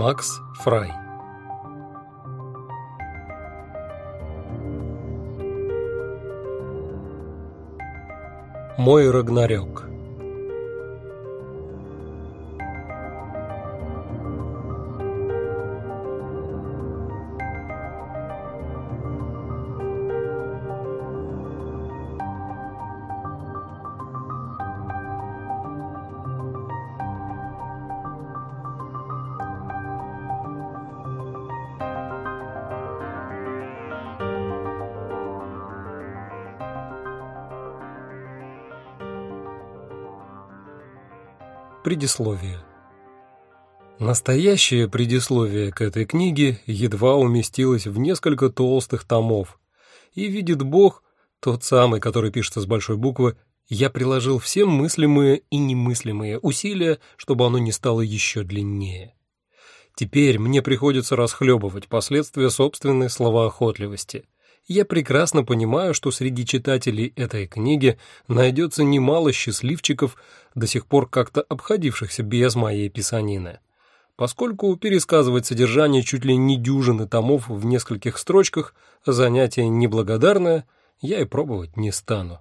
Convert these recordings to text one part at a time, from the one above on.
Макс Фрай. Мой Рагнарёк Предисловие. Настоящее предисловие к этой книге едва уместилось в несколько толстых томов. И видит Бог, тот самый, который пишется с большой буквы, я приложил все мыслимые и немыслимые усилия, чтобы оно не стало еще длиннее. Теперь мне приходится расхлебывать последствия собственной словоохотливости — я прекрасно понимаю, что среди читателей этой книги найдется немало счастливчиков, до сих пор как-то обходившихся без моей писанины. Поскольку пересказывать содержание чуть ли не дюжины томов в нескольких строчках занятие неблагодарное, я и пробовать не стану.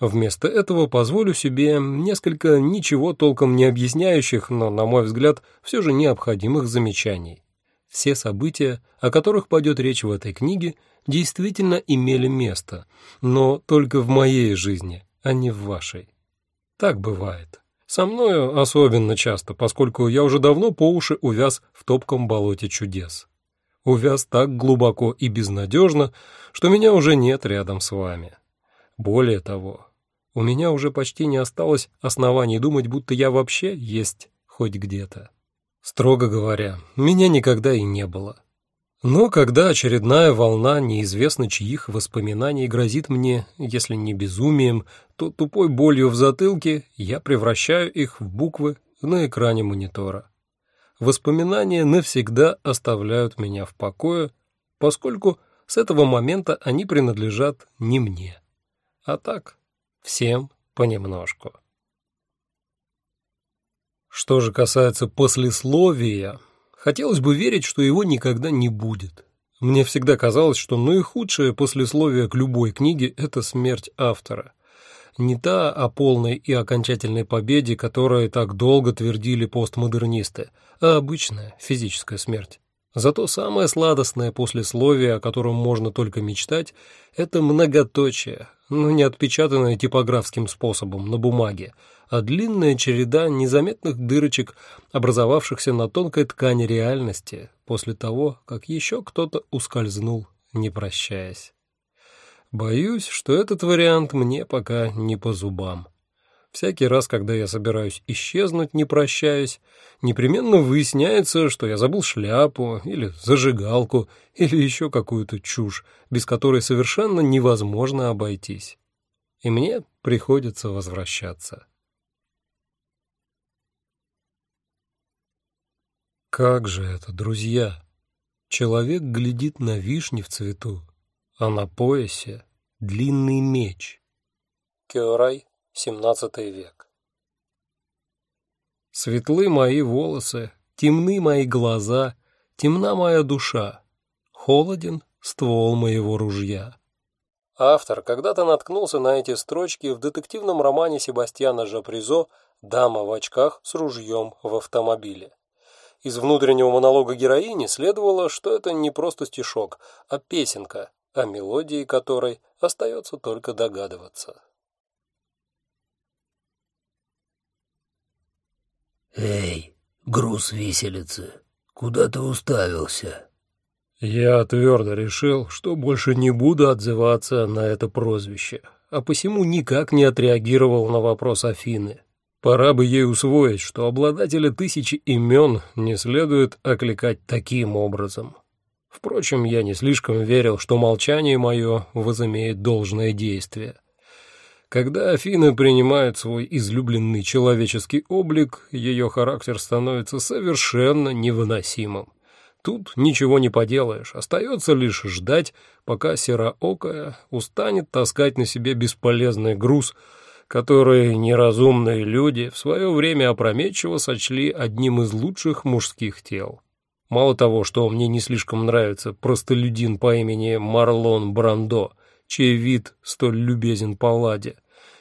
Вместо этого позволю себе несколько ничего толком не объясняющих, но, на мой взгляд, все же необходимых замечаний. Все события, о которых пойдет речь в этой книге, действительно имели место, но только в моей жизни, а не в вашей. Так бывает. Со мною особенно часто, поскольку я уже давно по уши увяз в топком болоте чудес. Увяз так глубоко и безнадежно, что меня уже нет рядом с вами. Более того, у меня уже почти не осталось оснований думать, будто я вообще есть хоть где-то. Строго говоря, меня никогда и не было. Но когда очередная волна неизвестно чьих воспоминаний грозит мне, если не безумием, то тупой болью в затылке, я превращаю их в буквы на экране монитора. Воспоминания навсегда оставляют меня в покое, поскольку с этого момента они принадлежат не мне, а так всем понемножку. Что же касается послесловия, хотелось бы верить, что его никогда не будет. Мне всегда казалось, что наихудшее послесловие к любой книге – это смерть автора. Не та о полной и окончательной победе, которой так долго твердили постмодернисты, а обычная физическая смерть. Зато самое сладостное послесловие, о котором можно только мечтать, это многоточие, но не отпечатанное типографским способом на бумаге, а длинная череда незаметных дырочек, образовавшихся на тонкой ткани реальности после того, как еще кто-то ускользнул, не прощаясь. Боюсь, что этот вариант мне пока не по зубам. Всякий раз, когда я собираюсь исчезнуть, не прощаясь, непременно выясняется, что я забыл шляпу или зажигалку или еще какую-то чушь, без которой совершенно невозможно обойтись. И мне приходится возвращаться. Как же это, друзья? Человек глядит на вишни в цвету, а на поясе длинный меч. Кёрай XVII век. Светлы мои волосы, темны мои глаза, темна моя душа, холоден ствол моего ружья. Автор когда-то наткнулся на эти строчки в детективном романе Себастьяна Жапризо «Дама в очках с ружьем в автомобиле». Из внутреннего монолога героини следовало, что это не просто стишок, а песенка, о мелодии которой остается только догадываться. «Эй, груз виселицы, куда ты уставился?» Я твердо решил, что больше не буду отзываться на это прозвище, а посему никак не отреагировал на вопрос Афины. Пора бы ей усвоить, что обладателя тысячи имен не следует окликать таким образом. Впрочем, я не слишком верил, что молчание мое возымеет должное действие. Когда Афина принимает свой излюбленный человеческий облик, ее характер становится совершенно невыносимым. Тут ничего не поделаешь, остается лишь ждать, пока сероокая устанет таскать на себе бесполезный груз, который неразумные люди в свое время опрометчиво сочли одним из лучших мужских тел. Мало того, что мне не слишком нравится простолюдин по имени Марлон Брандо, чей вид столь любезен Палладе,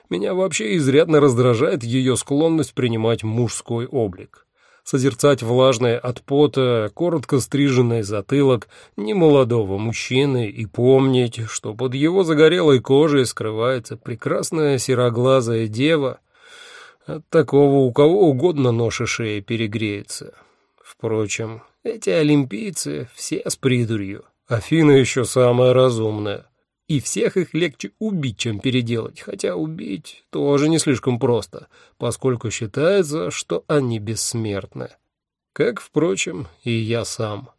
меня вообще изрядно раздражает ее склонность принимать мужской облик. Созерцать влажное от пота, коротко стриженный затылок немолодого мужчины и помнить, что под его загорелой кожей скрывается прекрасная сероглазая дева, от такого у кого угодно нож и шея перегреется. Впрочем, эти олимпийцы все с придурью. Афина еще самая разумная и всех их легче убить, чем переделать, хотя убить тоже не слишком просто, поскольку считается, что они бессмертны. Как, впрочем, и я сам.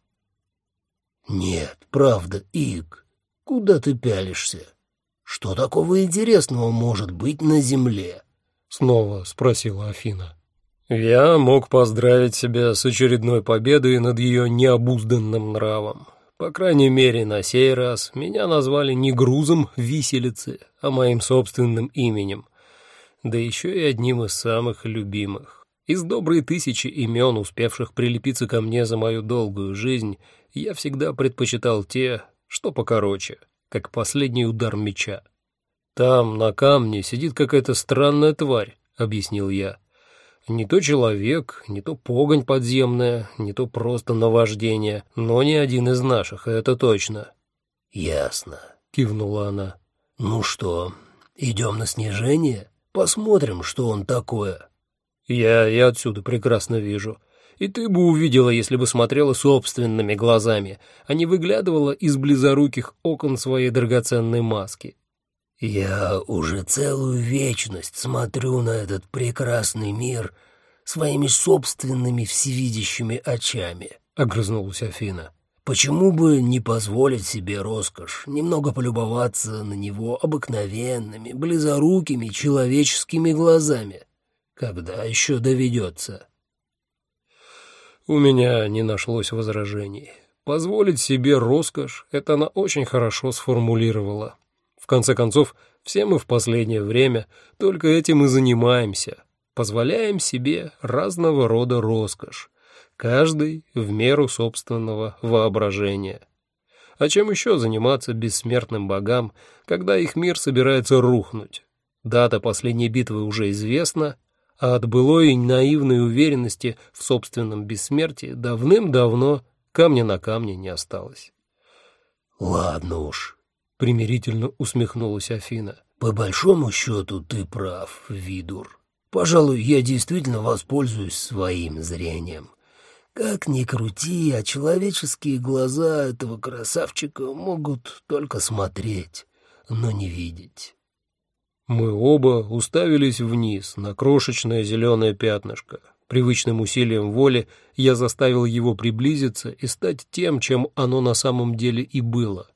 «Нет, правда, Иг, куда ты пялишься? Что такого интересного может быть на Земле?» — снова спросила Афина. Я мог поздравить себя с очередной победой над ее необузданным нравом. По крайней мере, на сей раз меня назвали не грузом виселицы, а моим собственным именем, да еще и одним из самых любимых. Из доброй тысячи имен, успевших прилепиться ко мне за мою долгую жизнь, я всегда предпочитал те, что покороче, как последний удар меча. «Там, на камне, сидит какая-то странная тварь», — объяснил я. Не то человек, не то погонь подземная, не то просто наваждение, но не один из наших, это точно. «Ясно», — кивнула она. «Ну что, идем на снижение? Посмотрим, что он такое». «Я и отсюда прекрасно вижу. И ты бы увидела, если бы смотрела собственными глазами, а не выглядывала из близоруких окон своей драгоценной маски. Я уже целую вечность смотрю на этот прекрасный мир своими собственными всевидящими очами, — огрызнулась Афина. Почему бы не позволить себе роскошь, немного полюбоваться на него обыкновенными, близорукими человеческими глазами? Когда еще доведется? У меня не нашлось возражений. Позволить себе роскошь — это она очень хорошо сформулировала. В конце концов, все мы в последнее время только этим и занимаемся. Позволяем себе разного рода роскошь, каждый в меру собственного воображения. А чем еще заниматься бессмертным богам, когда их мир собирается рухнуть? Дата последней битвы уже известна, а от былой наивной уверенности в собственном бессмертии давным-давно камня на камне не осталось. «Ладно уж», — примирительно усмехнулась Афина. «По большому счету ты прав, Видур. Пожалуй, я действительно воспользуюсь своим зрением. Как ни крути, а человеческие глаза этого красавчика могут только смотреть, но не видеть». Мы оба уставились вниз на крошечное зеленое пятнышко. Привычным усилием воли я заставил его приблизиться и стать тем, чем оно на самом деле и было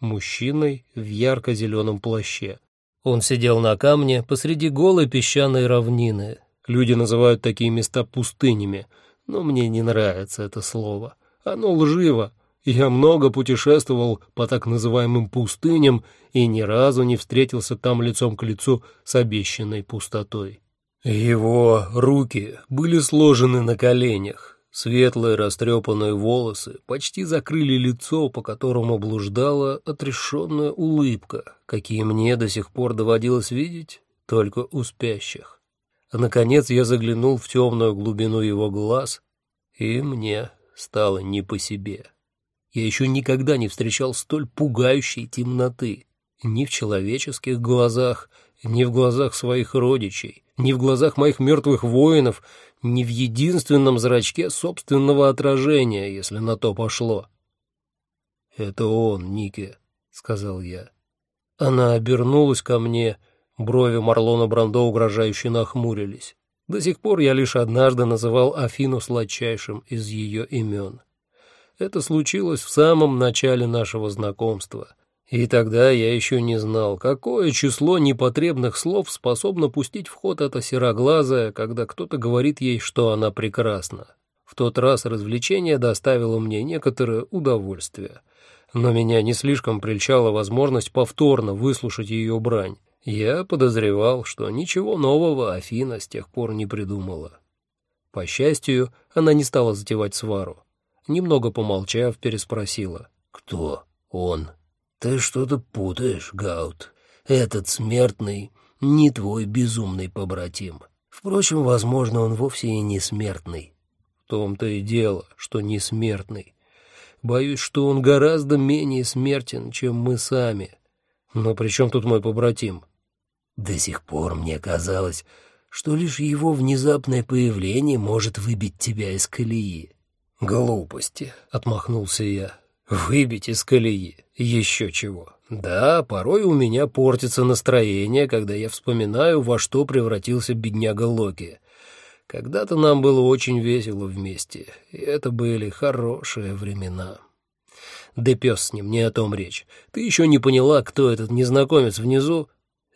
мужчиной в ярко-зеленом плаще. Он сидел на камне посреди голой песчаной равнины. Люди называют такие места пустынями, но мне не нравится это слово. Оно лживо. Я много путешествовал по так называемым пустыням и ни разу не встретился там лицом к лицу с обещанной пустотой. Его руки были сложены на коленях, Светлые растрепанные волосы почти закрыли лицо, по которому блуждала отрешенная улыбка, какие мне до сих пор доводилось видеть только у спящих. А наконец я заглянул в темную глубину его глаз, и мне стало не по себе. Я еще никогда не встречал столь пугающей темноты, ни в человеческих глазах, ни в глазах своих родичей, ни в глазах моих мертвых воинов — не в единственном зрачке собственного отражения, если на то пошло. «Это он, Ники», — сказал я. Она обернулась ко мне, брови Марлона Брандо угрожающе нахмурились. До сих пор я лишь однажды называл Афину сладчайшим из ее имен. Это случилось в самом начале нашего знакомства, и тогда я еще не знал, какое число непотребных слов способно пустить в ход эта сероглазая, когда кто-то говорит ей, что она прекрасна. В тот раз развлечение доставило мне некоторое удовольствие, но меня не слишком прельчала возможность повторно выслушать ее брань. Я подозревал, что ничего нового Афина с тех пор не придумала. По счастью, она не стала затевать свару. Немного помолчав, переспросила. «Кто он?» «Ты что-то путаешь, Гаут. Этот смертный не твой безумный побратим. Впрочем, возможно, он вовсе и не смертный». «В том-то и дело, что не смертный. Боюсь, что он гораздо менее смертен, чем мы сами. Но при чем тут мой побратим?» «До сих пор мне казалось, что лишь его внезапное появление может выбить тебя из колеи». «Глупости», — отмахнулся я. «Выбить из колеи. Еще чего. Да, порой у меня портится настроение, когда я вспоминаю, во что превратился бедняга Локи. Когда-то нам было очень весело вместе, и это были хорошие времена». Да пес с ним, не о том речь. Ты еще не поняла, кто этот незнакомец внизу?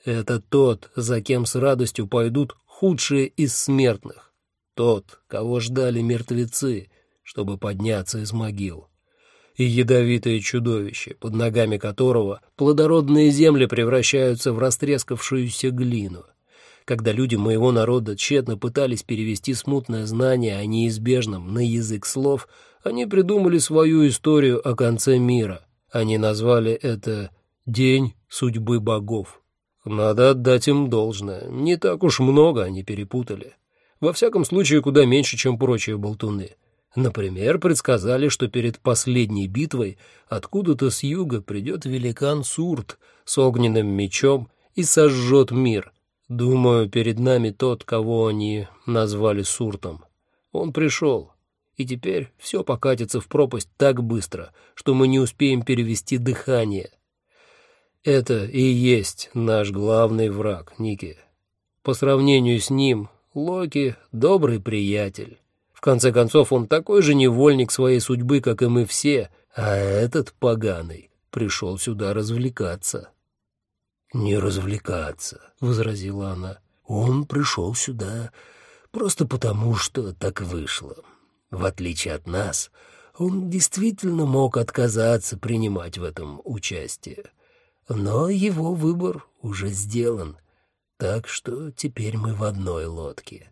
Это тот, за кем с радостью пойдут худшие из смертных. Тот, кого ждали мертвецы, чтобы подняться из могил. И ядовитое чудовище, под ногами которого плодородные земли превращаются в растрескавшуюся глину. Когда люди моего народа тщетно пытались перевести смутное знание о неизбежном на язык слов, они придумали свою историю о конце мира. Они назвали это «День судьбы богов». Надо отдать им должное. Не так уж много они перепутали. Во всяком случае, куда меньше, чем прочие болтуны. Например, предсказали, что перед последней битвой откуда-то с юга придет великан Сурт с огненным мечом и сожжет мир. Думаю, перед нами тот, кого они назвали Суртом. Он пришел, и теперь все покатится в пропасть так быстро, что мы не успеем перевести дыхание. Это и есть наш главный враг, Ники. По сравнению с ним, Локи — добрый приятель. В конце концов, он такой же невольник своей судьбы, как и мы все, а этот поганый пришел сюда развлекаться. «Не развлекаться», — возразила она. «Он пришел сюда просто потому, что так вышло. В отличие от нас, он действительно мог отказаться принимать в этом участие. Но его выбор уже сделан, так что теперь мы в одной лодке.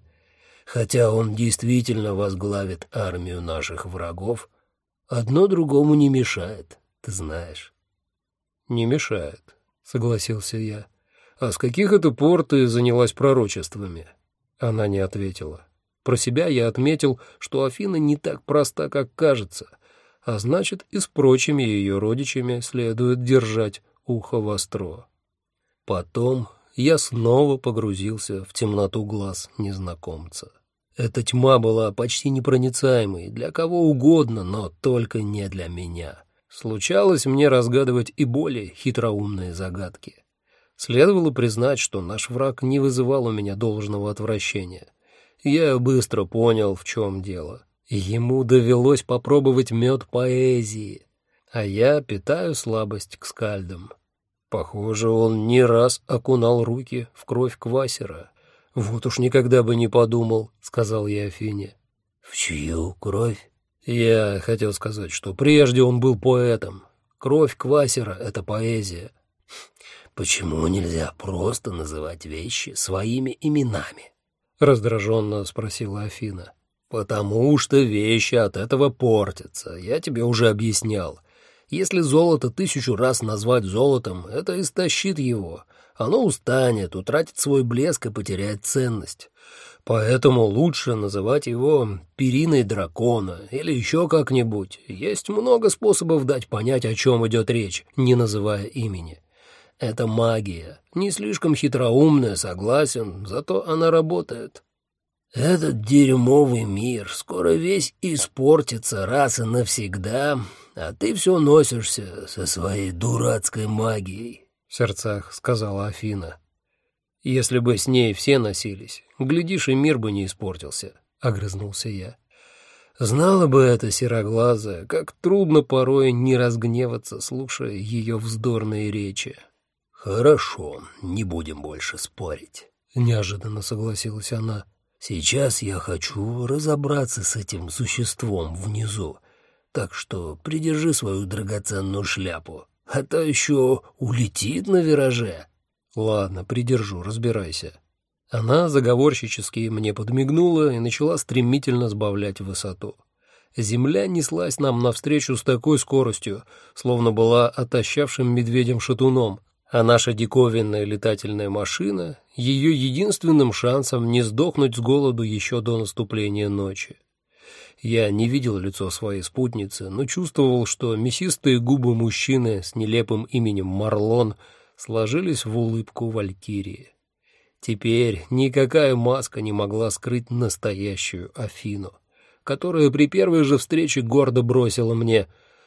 Хотя он действительно возглавит армию наших врагов, одно другому не мешает, ты знаешь. «Не мешает», — согласился я. «А с каких это пор ты занялась пророчествами?» Она не ответила. Про себя я отметил, что Афина не так проста, как кажется, а значит, и с прочими ее родичами следует держать ухо востро. Потом я снова погрузился в темноту глаз незнакомца. Эта тьма была почти непроницаемой для кого угодно, но только не для меня. Случалось мне разгадывать и более хитроумные загадки. Следовало признать, что наш враг не вызывал у меня должного отвращения. Я быстро понял, в чем дело. Ему довелось попробовать мед поэзии, а я питаю слабость к скальдам. Похоже, он не раз окунал руки в кровь квасера. Вот уж никогда бы не подумал, сказал я Афине. В чью кровь? Я хотел сказать, что прежде он был поэтом. Кровь квасера — это поэзия. Почему нельзя просто называть вещи своими именами? Раздраженно спросила Афина. Потому что вещи от этого портятся. Я тебе уже объяснял. Если золото тысячу раз назвать золотом, это истощит его. Оно устанет, утратит свой блеск и потеряет ценность. Поэтому лучше называть его периной дракона или еще как-нибудь. Есть много способов дать понять, о чем идет речь, не называя имени. Это магия. Не слишком хитроумная, согласен, зато она работает. Этот дерьмовый мир скоро весь испортится раз и навсегда, а ты все носишься со своей дурацкой магией», — в сердцах сказала Афина. «Если бы с ней все носились, глядишь, и мир бы не испортился», — огрызнулся я. Знала бы эта сероглазая, как трудно порой не разгневаться, слушая ее вздорные речи. «Хорошо, не будем больше спорить», — неожиданно согласилась она. Сейчас я хочу разобраться с этим существом внизу, так что придержи свою драгоценную шляпу, а то еще улетит на вираже». «Ладно, придержу, разбирайся». Она заговорщически мне подмигнула и начала стремительно сбавлять высоту. Земля неслась нам навстречу с такой скоростью, словно была отощавшим медведем-шатуном, а наша диковинная летательная машина — ее единственным шансом не сдохнуть с голоду еще до наступления ночи. Я не видел лицо своей спутницы, но чувствовал, что мясистые губы мужчины с нелепым именем Марлон сложились в улыбку валькирии. Теперь никакая маска не могла скрыть настоящую Афину, которая при первой же встрече гордо бросила мне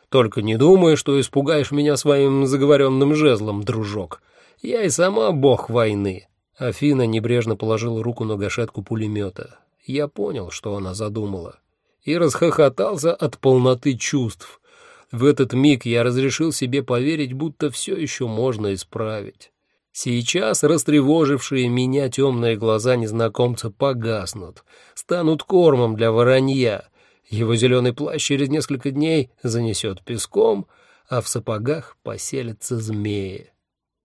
«Только не думай, что испугаешь меня своим заговоренным жезлом, дружок. Я и сама бог войны». Афина небрежно положила руку на гашетку пулемета. Я понял, что она задумала, и расхохотался от полноты чувств. В этот миг я разрешил себе поверить, будто все еще можно исправить. Сейчас растревожившие меня темные глаза незнакомца погаснут, станут кормом для воронья. Его зеленый плащ через несколько дней занесет песком, а в сапогах поселятся змеи.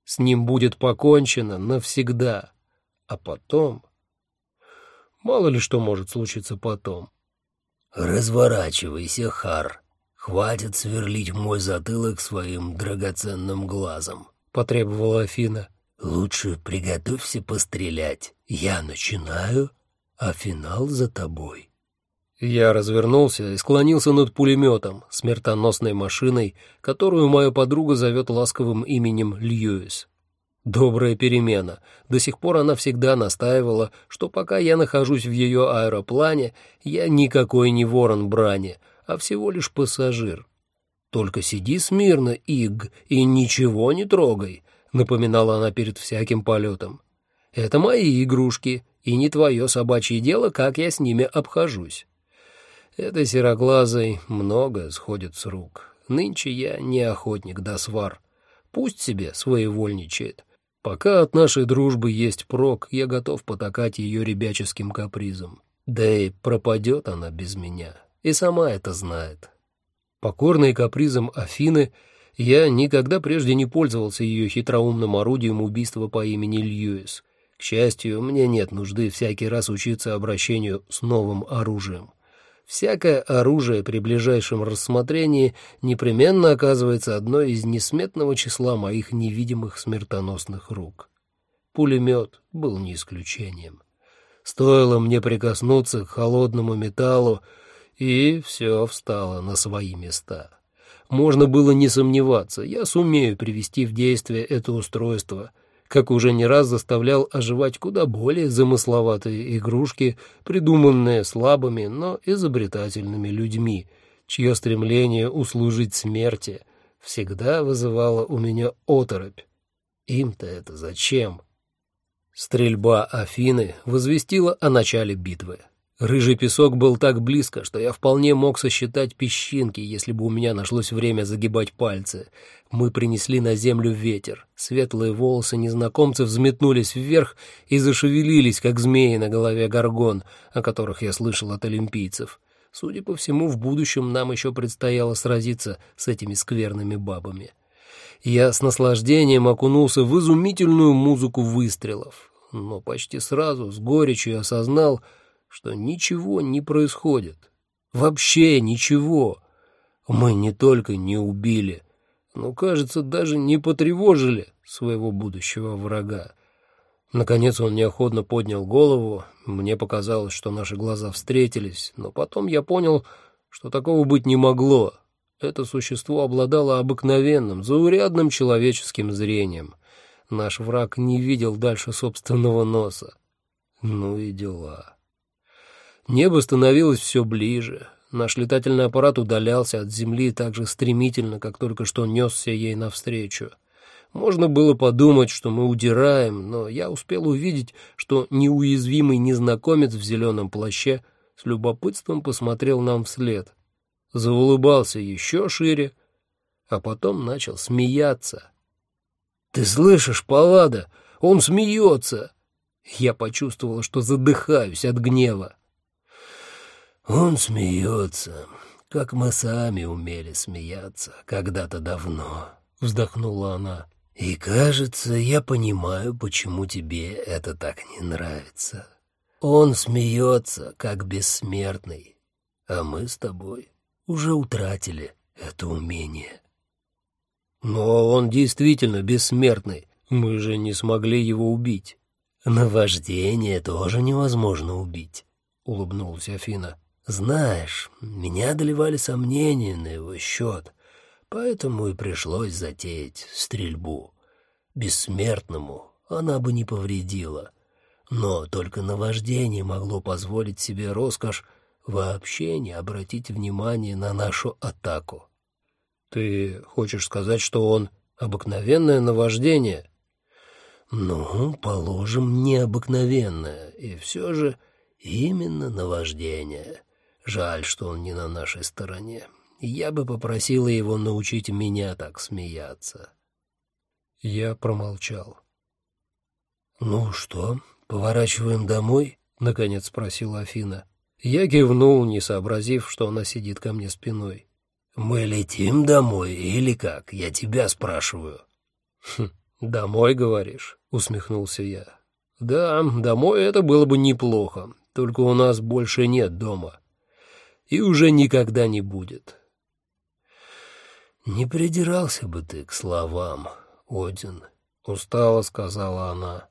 С ним будет покончено навсегда. А потом... Мало ли что может случиться потом. «Разворачивайся, Хар. Хватит сверлить мой затылок своим драгоценным глазом», — потребовала Афина. Лучше приготовься пострелять. Я начинаю, а финал за тобой. Я развернулся и склонился над пулеметом, смертоносной машиной, которую моя подруга зовет ласковым именем Льюис. Добрая перемена. До сих пор она всегда настаивала, что пока я нахожусь в ее аэроплане, я никакой не ворон Брани, а всего лишь пассажир. Только сиди смирно, Иг, и ничего не трогай напоминала она перед всяким полетом. «Это мои игрушки, и не твое собачье дело, как я с ними обхожусь». Этой сероглазой много сходит с рук. Нынче я не охотник до свар. Пусть себе своевольничает. Пока от нашей дружбы есть прок, я готов потакать ее ребяческим капризом. Да и пропадет она без меня, и сама это знает. Покорные капризам Афины — я никогда прежде не пользовался ее хитроумным орудием убийства по имени Льюис. К счастью, мне нет нужды всякий раз учиться обращению с новым оружием. Всякое оружие при ближайшем рассмотрении непременно оказывается одной из несметного числа моих невидимых смертоносных рук. Пулемет был не исключением. Стоило мне прикоснуться к холодному металлу, и все встало на свои места можно было не сомневаться, я сумею привести в действие это устройство, как уже не раз заставлял оживать куда более замысловатые игрушки, придуманные слабыми, но изобретательными людьми, чье стремление услужить смерти всегда вызывало у меня оторопь. Им-то это зачем? Стрельба Афины возвестила о начале битвы. Рыжий песок был так близко, что я вполне мог сосчитать песчинки, если бы у меня нашлось время загибать пальцы. Мы принесли на землю ветер. Светлые волосы незнакомцев взметнулись вверх и зашевелились, как змеи на голове горгон, о которых я слышал от олимпийцев. Судя по всему, в будущем нам еще предстояло сразиться с этими скверными бабами. Я с наслаждением окунулся в изумительную музыку выстрелов, но почти сразу с горечью осознал — что ничего не происходит. Вообще ничего. Мы не только не убили, но, кажется, даже не потревожили своего будущего врага. Наконец он неохотно поднял голову. Мне показалось, что наши глаза встретились, но потом я понял, что такого быть не могло. Это существо обладало обыкновенным, заурядным человеческим зрением. Наш враг не видел дальше собственного носа. Ну и дела. Небо становилось все ближе. Наш летательный аппарат удалялся от Земли так же стремительно, как только что несся ей навстречу. Можно было подумать, что мы удираем, но я успел увидеть, что неуязвимый незнакомец в зеленом плаще с любопытством посмотрел нам вслед. Заулыбался еще шире, а потом начал смеяться. «Ты слышишь, Паллада? Он смеется!» Я почувствовал, что задыхаюсь от гнева. Он смеется, как мы сами умели смеяться когда-то давно, — вздохнула она. И, кажется, я понимаю, почему тебе это так не нравится. Он смеется, как бессмертный. а мы с тобой уже утратили это умение. Но он действительно бессмертный, мы же не смогли его убить. Наваждение тоже невозможно убить, улыбнулась Афина. Знаешь, меня одолевали сомнения на его счет, поэтому и пришлось затеять стрельбу. Бессмертному она бы не повредила, но только наваждение могло позволить себе роскошь вообще не обратить внимания на нашу атаку. Ты хочешь сказать, что он обыкновенное наваждение? Ну, положим, необыкновенное, и все же именно наваждение. Жаль, что он не на нашей стороне. Я бы попросила его научить меня так смеяться. Я промолчал. «Ну что, поворачиваем домой?» — наконец спросила Афина. Я кивнул, не сообразив, что она сидит ко мне спиной. «Мы летим домой или как? Я тебя спрашиваю». «Хм, домой, говоришь?» — усмехнулся я. «Да, домой это было бы неплохо, только у нас больше нет дома. И уже никогда не будет». «Не придирался бы ты к словам, Один», — устало сказала она.